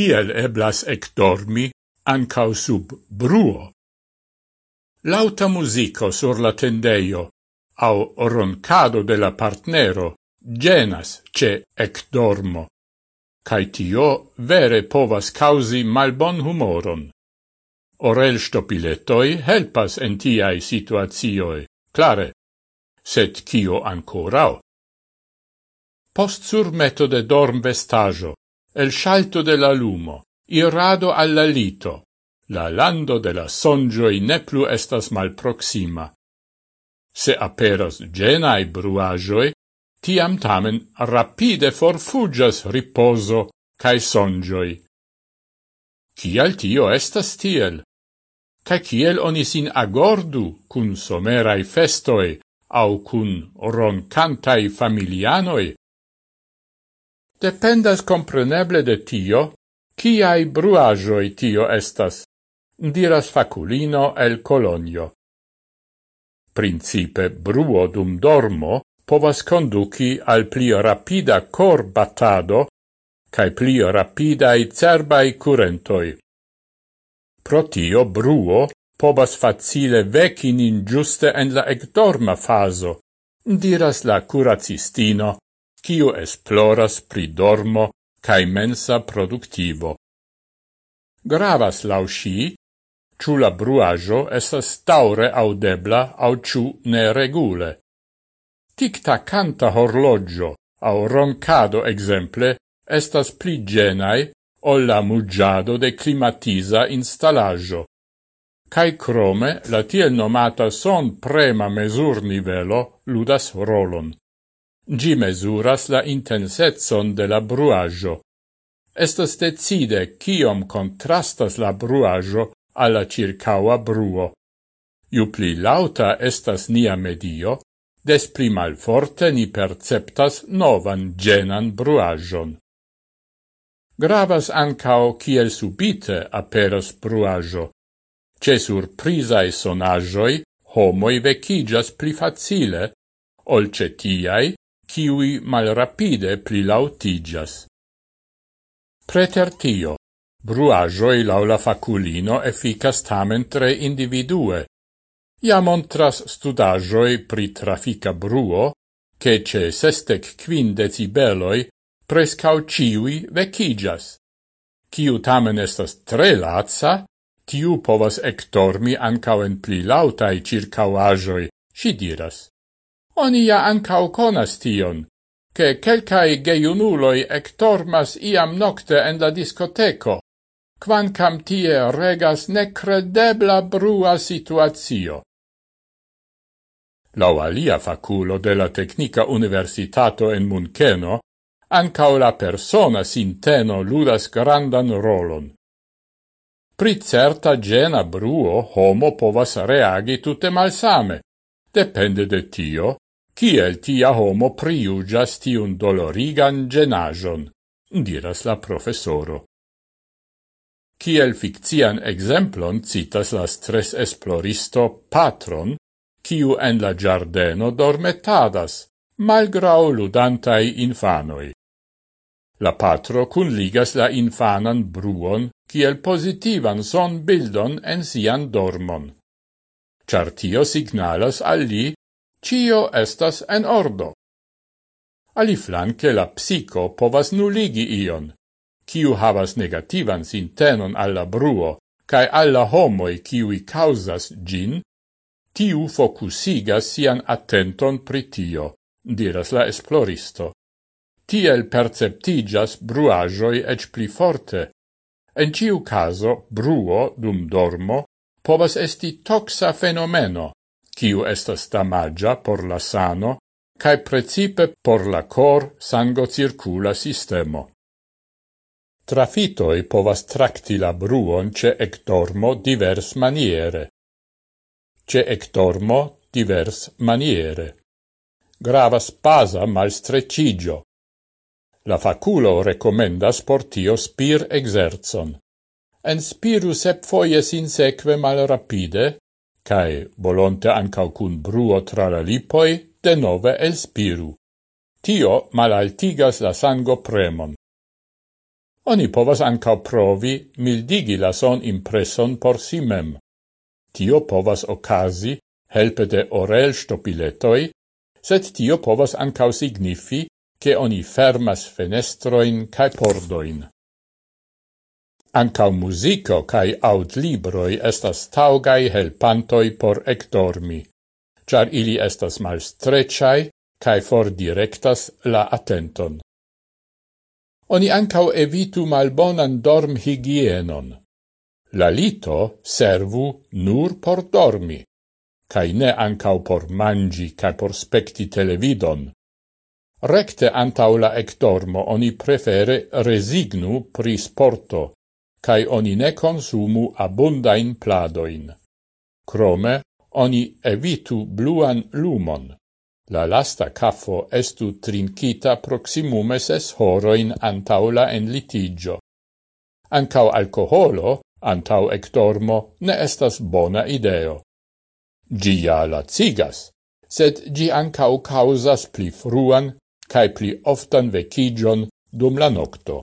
kiel eblas ectormi ancau sub bruo. Lauta musico sur la tendeio, au roncado de la partnero, genas ce ectormo, cae tio vere povas causi malbon humoron. Orel stopiletoi helpas en tiai situatioe, clare, set cio ancorao. Post sur meto de dorm vestajo, El scialto de la lumo, irrado alla lito, la lando de la songioi ne plu estas malproxima. Se aperas genae bruagioi, tiam tamen rapide forfugias riposo cae songioi. Cial tio estas tiel? Ca ciel oni sin agordu cun somerai festoi au cun roncantai familianoi, Dependas compreneble de tio, ciai bruajoi tio estas, diras faculino el Colonio. Principe bruo dum dormo povas conduci al pli rapida cor batado cae pli rapidae cerbai curentoi. Pro tio bruo povas facile vecin nin giuste en la ectorma faso, diras la curacistino kiu esploras pri dormo cae mensa productivo. Gravas lau sci, ciù la bruajo estas taure audebla au ciù ne regule. Tic-tacanta horloggio au roncado exemple estas pli genai ol la muggiado de climatisa installaggio. Cai crome la tiel nomata son prema mesur nivelo ludas rolon. Gi mesuras la intensetson de la bruaggio. Estas decide kiom contrastas la bruaggio alla circaua bruo. Ju pli lauta estas nia medio, des pli malforte ni perceptas novan genan bruagion. Gravas ancao kiel subite aperas bruajo. Ce surprisae sonagioi homoi vecigas pli facile, olce tiai, kiui malrapide plilautigas. Preter tio, bruagioi laula faculino efficas tamen tre individue. Ja montras studagioi pri trafica bruo, che ce sestec quin decibeloi prescau ciui vecigas. Ciu tamen estas tre lazza, tiu povas ectormi ancau en pli lautai circauagioi, si diras. Oni ja ancau conas tion, che quelcae geiunuloi ectormas iam nocte en la discoteco, quancam tie regas necredebla brua situatio. Lau alia faculo de la Tecnica Universitato en Muncheno, ancau la persona sinteno ludas grandan rolon. Pri certa gena bruo homo povas reagi tutte malsame, Depende de tio, kiel tia homo priugas tiun dolorigan genajon, diras la professoro. Kiel ficcian exemplon citas la stres esploristo patron, kiu en la giardeno dormetadas, malgrau ludantai infanoi. La patro cun ligas la infanan bruon kiel positivan son bildon en sian dormon char tio signalas al li cio estas en ordo. Aliflanque la psico povas nuligi ion, kiu havas negativan sintenon alla bruo cae alla homoi ciui causas gin, tiu focusigas sian attenton pritio, diras la esploristo. Tiel perceptigas bruajoi ec pli forte. En ciu caso, bruo, dum dormo, povas esti toxa fenomeno, kiu estas damagia por la sano, cae precipe por la cor sango circula sistemo. Trafitoi povas tracti la bruon ce ectormo divers maniere. Ce ectormo divers maniere. Gravas pasa malstrecigio. La faculo recomendas por tio spir exerzon enspiru sep foie sin seque mal rapide, cae, volonte ancau cun bruo tra la lipoi, de nove elspiru. Tio malaltigas la sango premon. Oni povas ancau provi mildigi la son impreson por si mem. Tio povas ocasi helpe de orel stopiletoi, sed tio povas ancau signifi che oni fermas fenestroin cae pordoin. Ancau musico cae aud libroi estas taugai helpantoi por ectormi, char ili estas malstreciai cae for directas la attenton. Oni ancau evitu malbonan dorm higienon. La lito servu nur por dormi, cae ne ancau por mangi cae por specti televidon. Recte antaula ectormo oni prefere resignu pri sporto, cae oni ne consumu abundain pladoin. Crome, oni evitu bluan lumon. La lasta caffo estu trincita proximume ses horoin antaula en litigio. Ancau alcoholo, antau ectormo, ne estas bona ideo. Gia la cigas, sed gi ancau causas pli fruan cae pli oftan vecigion dum la nocto.